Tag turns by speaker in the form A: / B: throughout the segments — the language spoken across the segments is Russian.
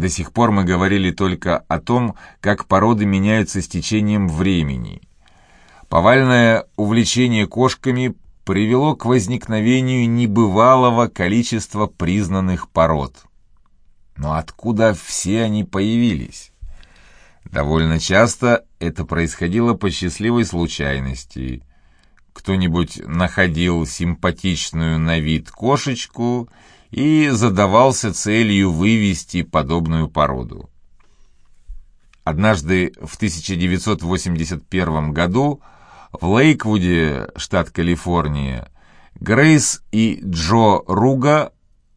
A: До сих пор мы говорили только о том, как породы меняются с течением времени. Повальное увлечение кошками привело к возникновению небывалого количества признанных пород. Но откуда все они появились? Довольно часто это происходило по счастливой случайности. Кто-нибудь находил симпатичную на вид кошечку и задавался целью вывести подобную породу. Однажды в 1981 году в Лейквуде, штат Калифорния, Грейс и Джо Руга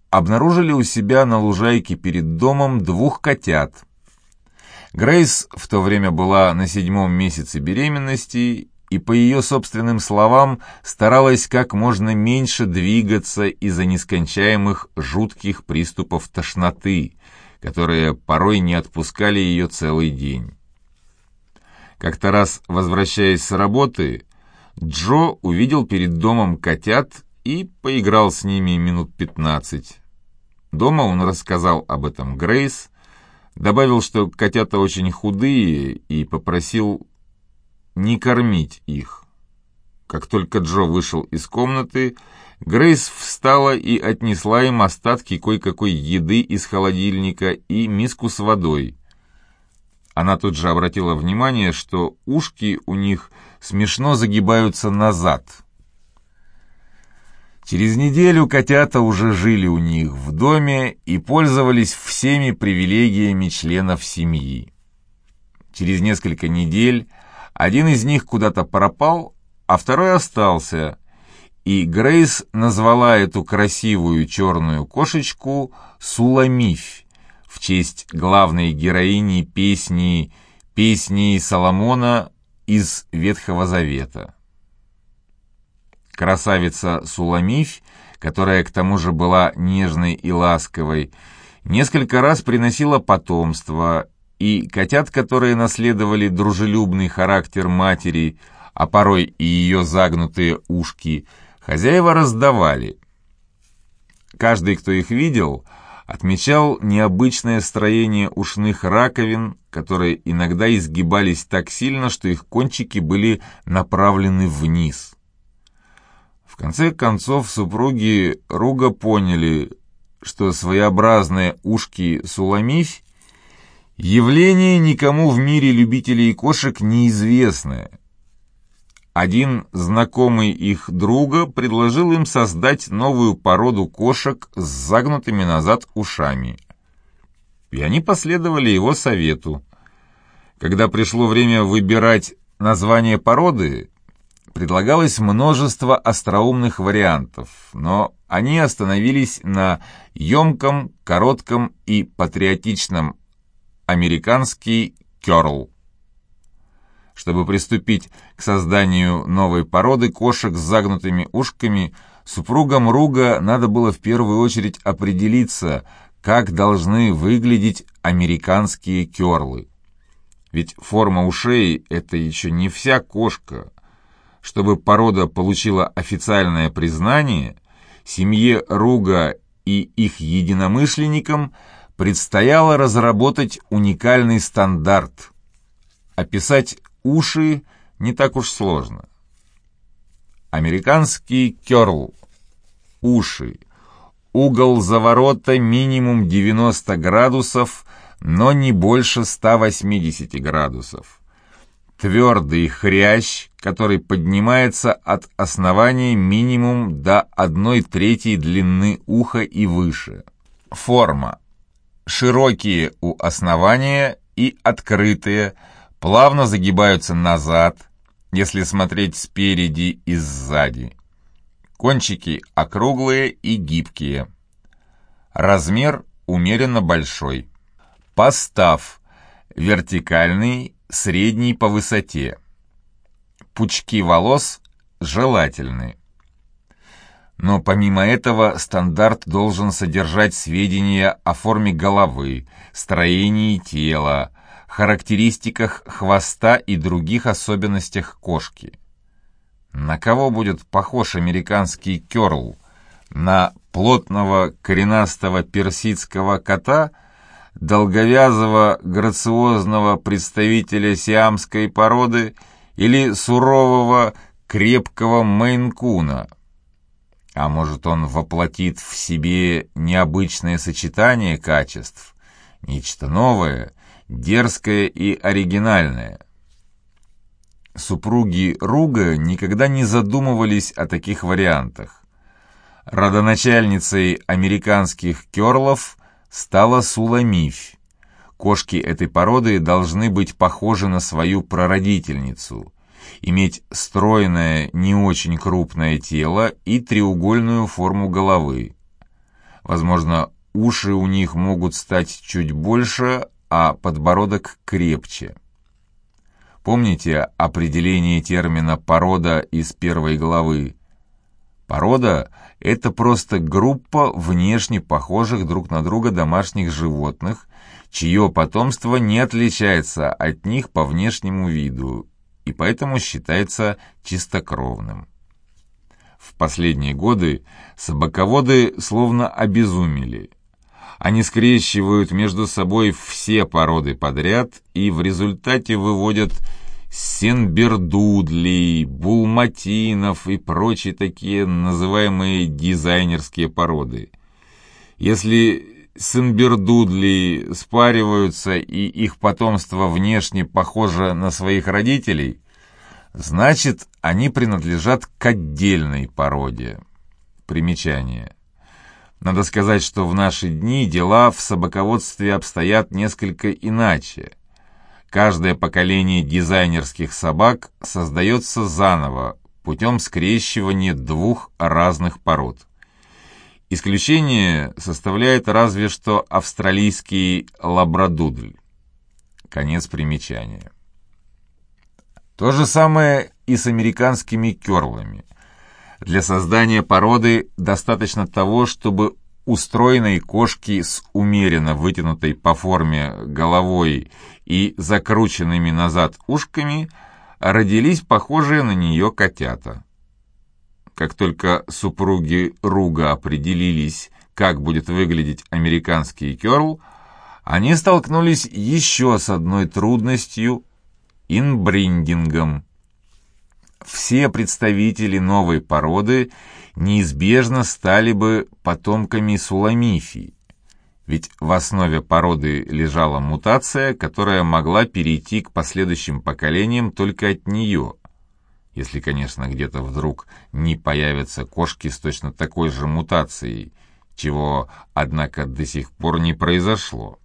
A: обнаружили у себя на лужайке перед домом двух котят. Грейс в то время была на седьмом месяце беременности и, по ее собственным словам, старалась как можно меньше двигаться из-за нескончаемых жутких приступов тошноты, которые порой не отпускали ее целый день. Как-то раз, возвращаясь с работы, Джо увидел перед домом котят и поиграл с ними минут пятнадцать. Дома он рассказал об этом Грейс, добавил, что котята очень худые, и попросил не кормить их. Как только Джо вышел из комнаты, Грейс встала и отнесла им остатки кое-какой еды из холодильника и миску с водой. Она тут же обратила внимание, что ушки у них смешно загибаются назад. Через неделю котята уже жили у них в доме и пользовались всеми привилегиями членов семьи. Через несколько недель один из них куда-то пропал, а второй остался, и Грейс назвала эту красивую черную кошечку Суламифь в честь главной героини песни «Песни Соломона» из Ветхого Завета. Красавица Суламифь, которая к тому же была нежной и ласковой, несколько раз приносила потомство и котят, которые наследовали дружелюбный характер матери, а порой и ее загнутые ушки, хозяева раздавали. Каждый, кто их видел, отмечал необычное строение ушных раковин, которые иногда изгибались так сильно, что их кончики были направлены вниз. В конце концов супруги Руга поняли, что своеобразные ушки Суламифь Явление никому в мире любителей кошек неизвестное. Один знакомый их друга предложил им создать новую породу кошек с загнутыми назад ушами. И они последовали его совету. Когда пришло время выбирать название породы, предлагалось множество остроумных вариантов, но они остановились на емком, коротком и патриотичном американский керл. Чтобы приступить к созданию новой породы кошек с загнутыми ушками, супругам Руга надо было в первую очередь определиться, как должны выглядеть американские керлы. Ведь форма ушей – это еще не вся кошка. Чтобы порода получила официальное признание, семье Руга и их единомышленникам – предстояло разработать уникальный стандарт. Описать уши не так уж сложно. Американский керл. Уши. Угол заворота минимум 90 градусов, но не больше 180 градусов. Твердый хрящ, который поднимается от основания минимум до 1 трети длины уха и выше. Форма широкие у основания и открытые, плавно загибаются назад, если смотреть спереди и сзади. Кончики округлые и гибкие. Размер умеренно большой. Постав вертикальный, средний по высоте. Пучки волос желательны. Но помимо этого стандарт должен содержать сведения о форме головы, строении тела, характеристиках хвоста и других особенностях кошки. На кого будет похож американский керл? На плотного коренастого персидского кота, долговязого, грациозного представителя сиамской породы или сурового, крепкого мейнкуна. А может, он воплотит в себе необычное сочетание качеств, нечто новое, дерзкое и оригинальное. Супруги Руга никогда не задумывались о таких вариантах. Родоначальницей американских керлов стала Суламифь. Кошки этой породы должны быть похожи на свою прародительницу, иметь стройное, не очень крупное тело и треугольную форму головы. Возможно, уши у них могут стать чуть больше, а подбородок крепче. Помните определение термина «порода» из первой главы? Порода – это просто группа внешне похожих друг на друга домашних животных, чье потомство не отличается от них по внешнему виду и поэтому считается чистокровным. В последние годы собаководы словно обезумели – они скрещивают между собой все породы подряд и в результате выводят сенбердудлей, булматинов и прочие такие называемые дизайнерские породы. Если сенбердудли спариваются и их потомство внешне похоже на своих родителей, значит, они принадлежат к отдельной породе. Примечание. Надо сказать, что в наши дни дела в собаководстве обстоят несколько иначе. Каждое поколение дизайнерских собак создается заново путем скрещивания двух разных пород. Исключение составляет разве что австралийский лабрадудль. Конец примечания. То же самое и с американскими керлами. Для создания породы достаточно того, чтобы у стройной кошки с умеренно вытянутой по форме головой и закрученными назад ушками родились похожие на нее котята. Как только супруги Руга определились, как будет выглядеть американский керл, они столкнулись еще с одной трудностью – инбриндингом – все представители новой породы неизбежно стали бы потомками суламифии, ведь в основе породы лежала мутация, которая могла перейти к последующим поколениям только от нее, если, конечно, где-то вдруг не появятся кошки с точно такой же мутацией, чего, однако, до сих пор не произошло.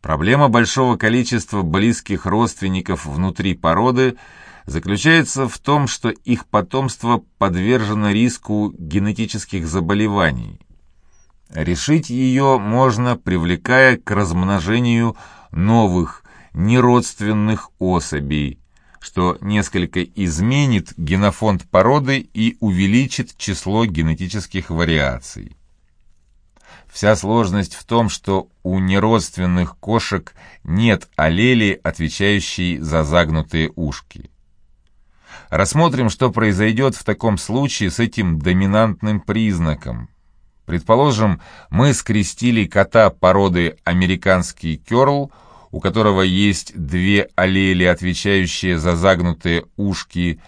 A: Проблема большого количества близких родственников внутри породы – заключается в том, что их потомство подвержено риску генетических заболеваний. Решить ее можно, привлекая к размножению новых, неродственных особей, что несколько изменит генофонд породы и увеличит число генетических вариаций. Вся сложность в том, что у неродственных кошек нет аллели, отвечающей за загнутые ушки. Рассмотрим, что произойдет в таком случае с этим доминантным признаком. Предположим, мы скрестили кота породы американский керл, у которого есть две аллели, отвечающие за загнутые ушки,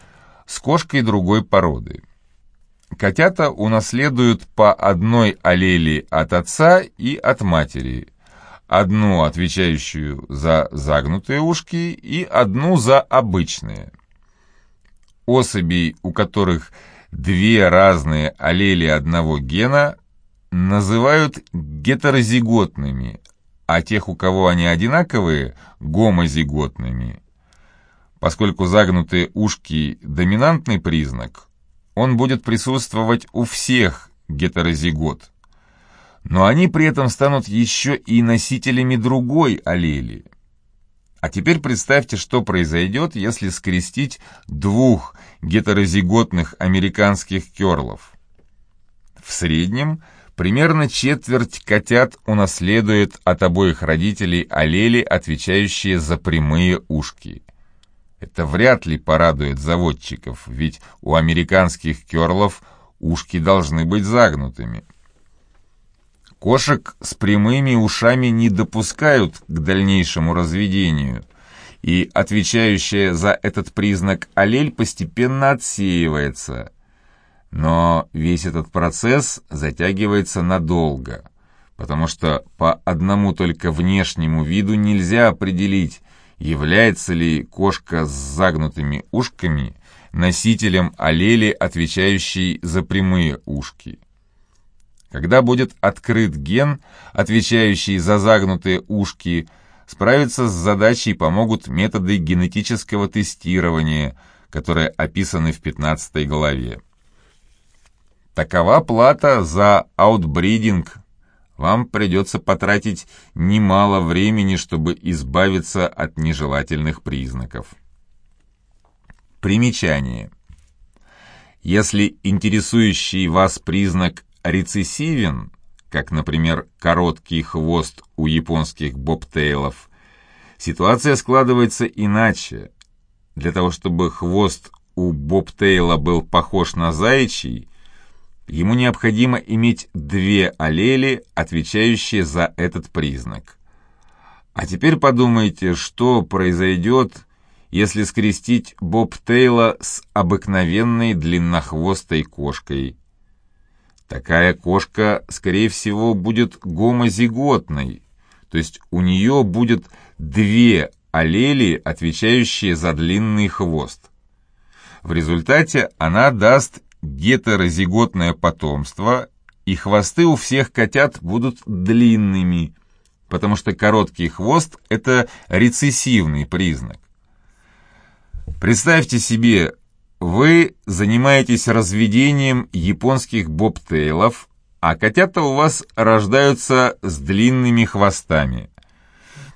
A: с кошкой другой породы. Котята унаследуют по одной аллели от отца и от матери, одну отвечающую за загнутые ушки и одну за обычные особей, у которых две разные аллели одного гена, называют гетерозиготными, а тех, у кого они одинаковые, гомозиготными. Поскольку загнутые ушки – доминантный признак, он будет присутствовать у всех гетерозигот. Но они при этом станут еще и носителями другой аллели – а теперь представьте, что произойдет, если скрестить двух гетерозиготных американских керлов. В среднем примерно четверть котят унаследует от обоих родителей аллели, отвечающие за прямые ушки. Это вряд ли порадует заводчиков, ведь у американских керлов ушки должны быть загнутыми. Кошек с прямыми ушами не допускают к дальнейшему разведению, и отвечающая за этот признак аллель постепенно отсеивается. Но весь этот процесс затягивается надолго, потому что по одному только внешнему виду нельзя определить, является ли кошка с загнутыми ушками носителем аллели, отвечающей за прямые ушки. Когда будет открыт ген, отвечающий за загнутые ушки, справиться с задачей помогут методы генетического тестирования, которые описаны в 15 главе. Такова плата за аутбридинг. Вам придется потратить немало времени, чтобы избавиться от нежелательных признаков. Примечание. Если интересующий вас признак рецессивен, как, например, короткий хвост у японских бобтейлов, ситуация складывается иначе. Для того, чтобы хвост у бобтейла был похож на заячий, ему необходимо иметь две аллели, отвечающие за этот признак. А теперь подумайте, что произойдет, если скрестить бобтейла с обыкновенной длиннохвостой кошкой – Такая кошка, скорее всего, будет гомозиготной, то есть у нее будет две аллели, отвечающие за длинный хвост. В результате она даст гетерозиготное потомство, и хвосты у всех котят будут длинными, потому что короткий хвост – это рецессивный признак. Представьте себе вы занимаетесь разведением японских бобтейлов, а котята у вас рождаются с длинными хвостами.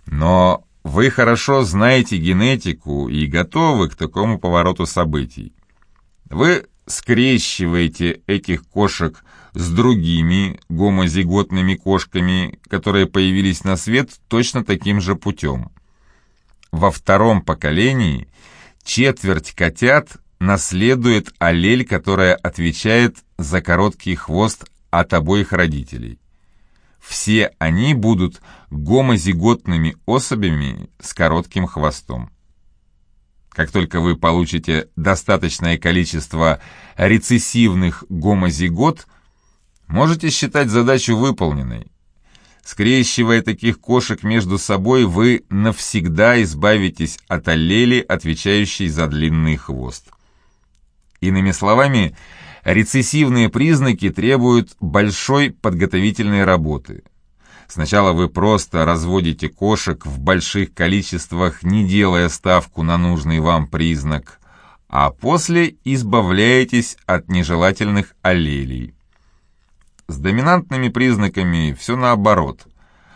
A: Но вы хорошо знаете генетику и готовы к такому повороту событий. Вы скрещиваете этих кошек с другими гомозиготными кошками, которые появились на свет точно таким же путем. Во втором поколении четверть котят наследует аллель, которая отвечает за короткий хвост от обоих родителей. Все они будут гомозиготными особями с коротким хвостом. Как только вы получите достаточное количество рецессивных гомозигот, можете считать задачу выполненной. Скрещивая таких кошек между собой, вы навсегда избавитесь от аллели, отвечающей за длинный хвост. Иными словами, рецессивные признаки требуют большой подготовительной работы. Сначала вы просто разводите кошек в больших количествах, не делая ставку на нужный вам признак, а после избавляетесь от нежелательных аллелей. С доминантными признаками все наоборот.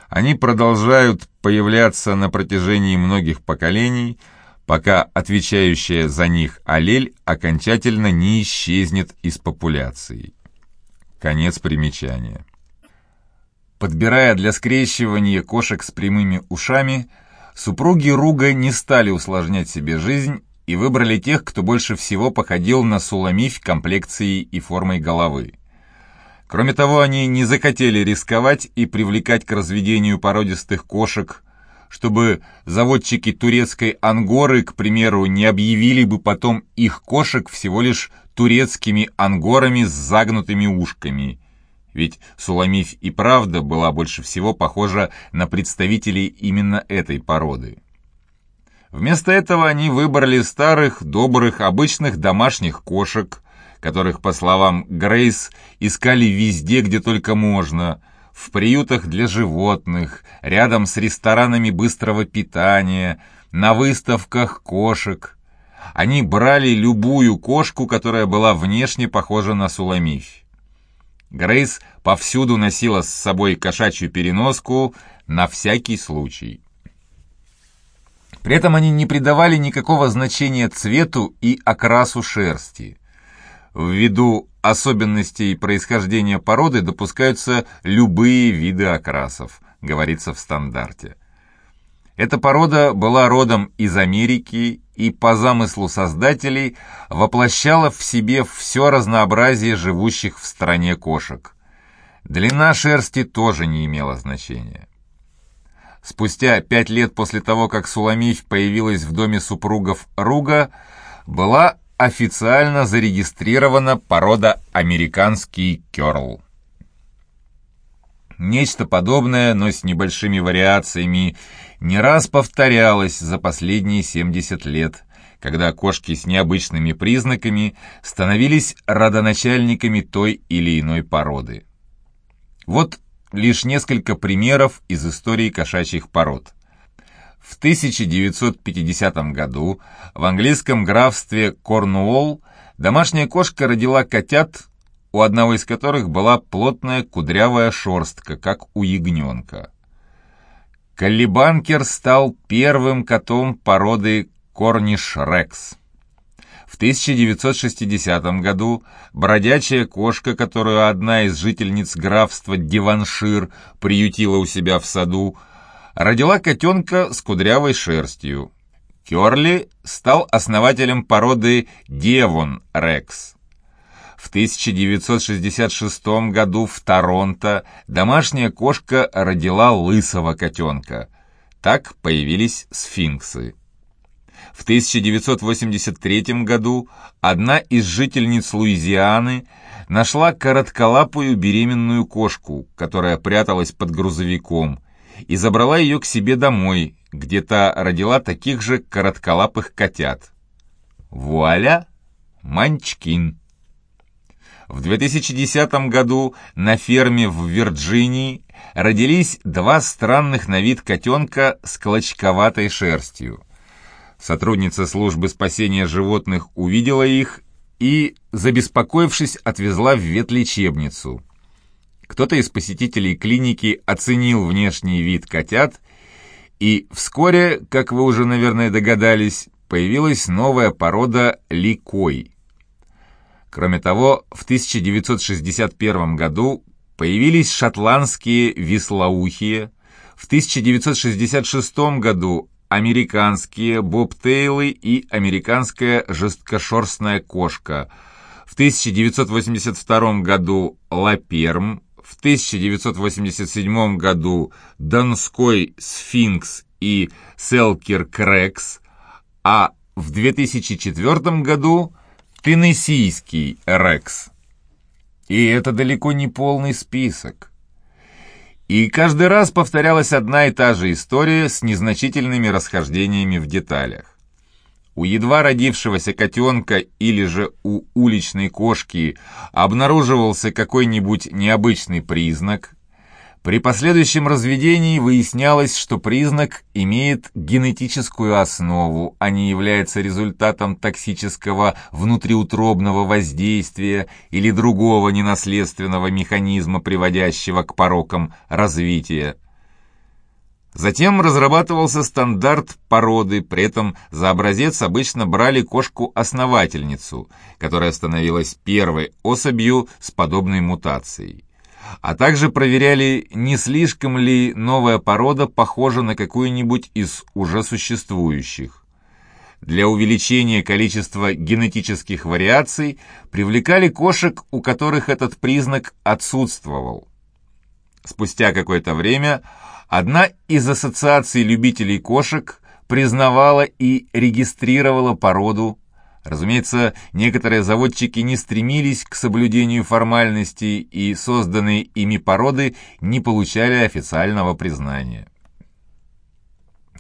A: Они продолжают появляться на протяжении многих поколений – пока отвечающая за них аллель окончательно не исчезнет из популяции. Конец примечания. Подбирая для скрещивания кошек с прямыми ушами, супруги Руга не стали усложнять себе жизнь и выбрали тех, кто больше всего походил на суламифь комплекцией и формой головы. Кроме того, они не захотели рисковать и привлекать к разведению породистых кошек чтобы заводчики турецкой ангоры, к примеру, не объявили бы потом их кошек всего лишь турецкими ангорами с загнутыми ушками. Ведь Суламифь и правда была больше всего похожа на представителей именно этой породы. Вместо этого они выбрали старых, добрых, обычных домашних кошек, которых, по словам Грейс, искали везде, где только можно – в приютах для животных, рядом с ресторанами быстрого питания, на выставках кошек. Они брали любую кошку, которая была внешне похожа на Суламифь. Грейс повсюду носила с собой кошачью переноску на всякий случай. При этом они не придавали никакого значения цвету и окрасу шерсти. Ввиду особенностей происхождения породы допускаются любые виды окрасов, говорится в стандарте. Эта порода была родом из Америки и по замыслу создателей воплощала в себе все разнообразие живущих в стране кошек. Длина шерсти тоже не имела значения. Спустя пять лет после того, как Суламифь появилась в доме супругов Руга, была официально зарегистрирована порода американский керл. Нечто подобное, но с небольшими вариациями, не раз повторялось за последние 70 лет, когда кошки с необычными признаками становились родоначальниками той или иной породы. Вот лишь несколько примеров из истории кошачьих пород. В 1950 году в английском графстве Корнуолл домашняя кошка родила котят, у одного из которых была плотная кудрявая шерстка, как у ягненка. Коллибанкер стал первым котом породы Корниш Рекс. В 1960 году бродячая кошка, которую одна из жительниц графства Диваншир приютила у себя в саду, родила котенка с кудрявой шерстью. Керли стал основателем породы Девон Рекс. В 1966 году в Торонто домашняя кошка родила лысого котенка. Так появились сфинксы. В 1983 году одна из жительниц Луизианы нашла коротколапую беременную кошку, которая пряталась под грузовиком, и забрала ее к себе домой, где та родила таких же коротколапых котят. Вуаля! Манчкин! В 2010 году на ферме в Вирджинии родились два странных на вид котенка с клочковатой шерстью. Сотрудница службы спасения животных увидела их и, забеспокоившись, отвезла в ветлечебницу. Кто-то из посетителей клиники оценил внешний вид котят, и вскоре, как вы уже, наверное, догадались, появилась новая порода ликой. Кроме того, в 1961 году появились шотландские веслоухие, в 1966 году американские бобтейлы и американская жесткошерстная кошка. В 1982 году лаперм, в 1987 году донской сфинкс и селкер крекс, а в 2004 году теннессийский рекс. И это далеко не полный список. И каждый раз повторялась одна и та же история с незначительными расхождениями в деталях. У едва родившегося котенка или же у уличной кошки обнаруживался какой-нибудь необычный признак, при последующем разведении выяснялось, что признак имеет генетическую основу, а не является результатом токсического внутриутробного воздействия или другого ненаследственного механизма, приводящего к порокам развития. Затем разрабатывался стандарт породы, при этом за образец обычно брали кошку-основательницу, которая становилась первой особью с подобной мутацией а также проверяли, не слишком ли новая порода похожа на какую-нибудь из уже существующих. Для увеличения количества генетических вариаций привлекали кошек, у которых этот признак отсутствовал. Спустя какое-то время одна из ассоциаций любителей кошек признавала и регистрировала породу Разумеется, некоторые заводчики не стремились к соблюдению формальностей, и созданные ими породы не получали официального признания.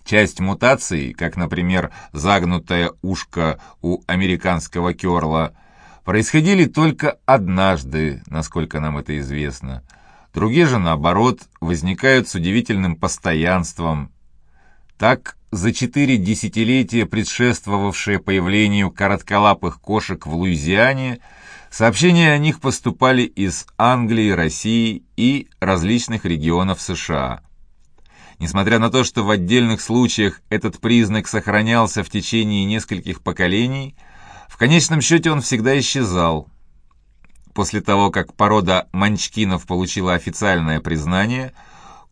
A: Часть мутаций, как, например, загнутое ушко у американского керла, происходили только однажды, насколько нам это известно. Другие же, наоборот, возникают с удивительным постоянством. Так, за четыре десятилетия, предшествовавшие появлению коротколапых кошек в Луизиане, сообщения о них поступали из Англии, России и различных регионов США. Несмотря на то, что в отдельных случаях этот признак сохранялся в течение нескольких поколений, в конечном счете он всегда исчезал. После того, как порода манчкинов получила официальное признание –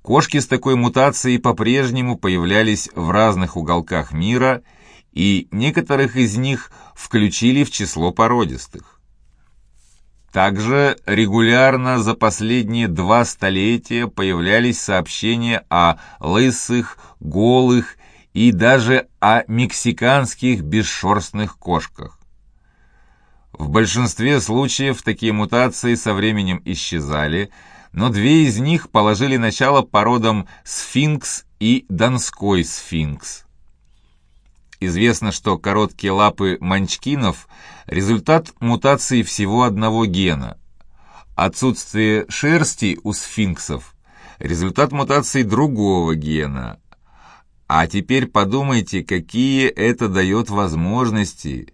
A: Кошки с такой мутацией по-прежнему появлялись в разных уголках мира, и некоторых из них включили в число породистых. Также регулярно за последние два столетия появлялись сообщения о лысых, голых и даже о мексиканских бесшерстных кошках. В большинстве случаев такие мутации со временем исчезали, но две из них положили начало породам сфинкс и донской сфинкс. Известно, что короткие лапы манчкинов – результат мутации всего одного гена. Отсутствие шерсти у сфинксов – результат мутации другого гена. А теперь подумайте, какие это дает возможности.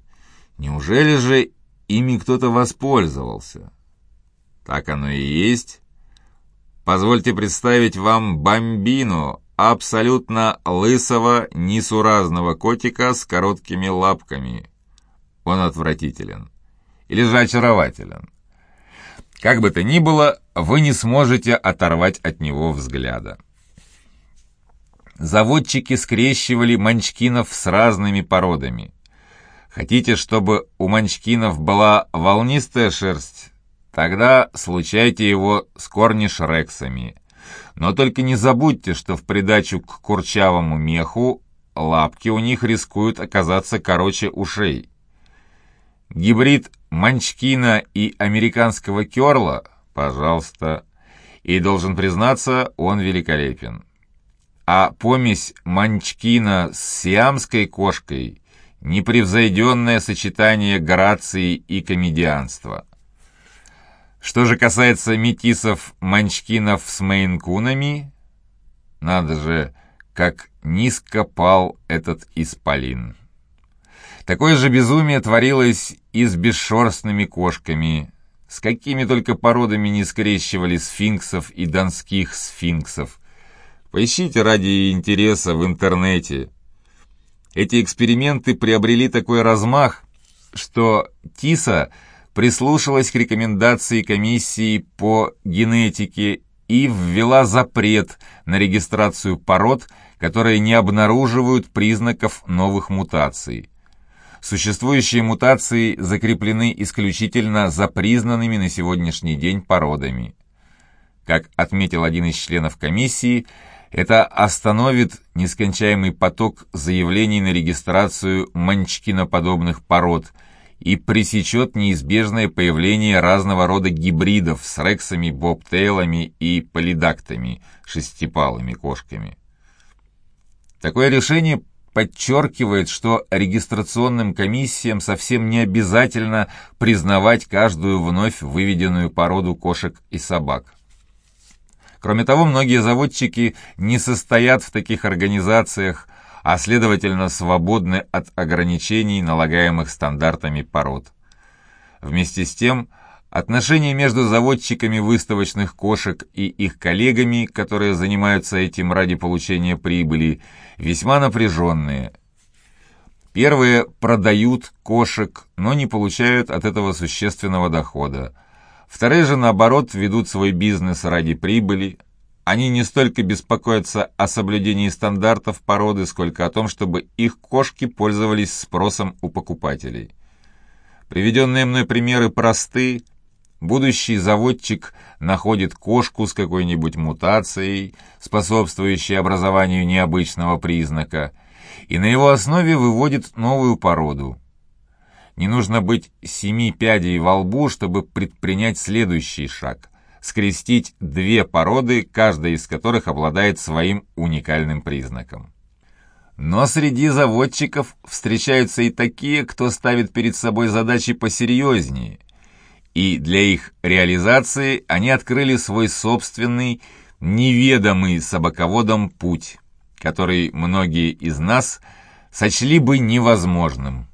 A: Неужели же ими кто-то воспользовался? Так оно и есть. Позвольте представить вам бомбину, абсолютно лысого, несуразного котика с короткими лапками. Он отвратителен. Или же очарователен. Как бы то ни было, вы не сможете оторвать от него взгляда. Заводчики скрещивали манчкинов с разными породами. Хотите, чтобы у манчкинов была волнистая шерсть? Тогда случайте его с корниш-рексами – но только не забудьте, что в придачу к курчавому меху лапки у них рискуют оказаться короче ушей. Гибрид манчкина и американского керла, пожалуйста, и должен признаться, он великолепен. А помесь манчкина с сиамской кошкой – непревзойденное сочетание грации и комедианства. Что же касается метисов-манчкинов с мейнкунами, надо же, как низко пал этот исполин. Такое же безумие творилось и с бесшерстными кошками, с какими только породами не скрещивали сфинксов и донских сфинксов. Поищите ради интереса в интернете. Эти эксперименты приобрели такой размах, что Тиса – прислушалась к рекомендации комиссии по генетике и ввела запрет на регистрацию пород, которые не обнаруживают признаков новых мутаций. Существующие мутации закреплены исключительно за признанными на сегодняшний день породами. Как отметил один из членов комиссии, это остановит нескончаемый поток заявлений на регистрацию манчкиноподобных пород – и пресечет неизбежное появление разного рода гибридов с рексами, бобтейлами и полидактами, шестипалыми кошками. Такое решение подчеркивает, что регистрационным комиссиям совсем не обязательно признавать каждую вновь выведенную породу кошек и собак. Кроме того, многие заводчики не состоят в таких организациях, а следовательно свободны от ограничений, налагаемых стандартами пород. Вместе с тем, отношения между заводчиками выставочных кошек и их коллегами, которые занимаются этим ради получения прибыли, весьма напряженные. Первые продают кошек, но не получают от этого существенного дохода. Вторые же, наоборот, ведут свой бизнес ради прибыли, они не столько беспокоятся о соблюдении стандартов породы, сколько о том, чтобы их кошки пользовались спросом у покупателей. Приведенные мной примеры просты. Будущий заводчик находит кошку с какой-нибудь мутацией, способствующей образованию необычного признака, и на его основе выводит новую породу. Не нужно быть семи пядей во лбу, чтобы предпринять следующий шаг – скрестить две породы, каждая из которых обладает своим уникальным признаком. Но среди заводчиков встречаются и такие, кто ставит перед собой задачи посерьезнее, и для их реализации они открыли свой собственный, неведомый собаководом путь, который многие из нас сочли бы невозможным.